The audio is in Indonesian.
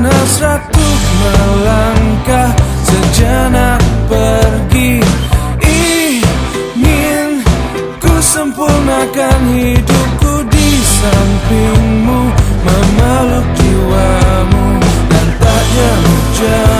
nasratu melangkah sejenak pergi. Ingin ku sempurnakan hidupku di sampingmu Memeluk jiwamu dan tak jauh-jauh.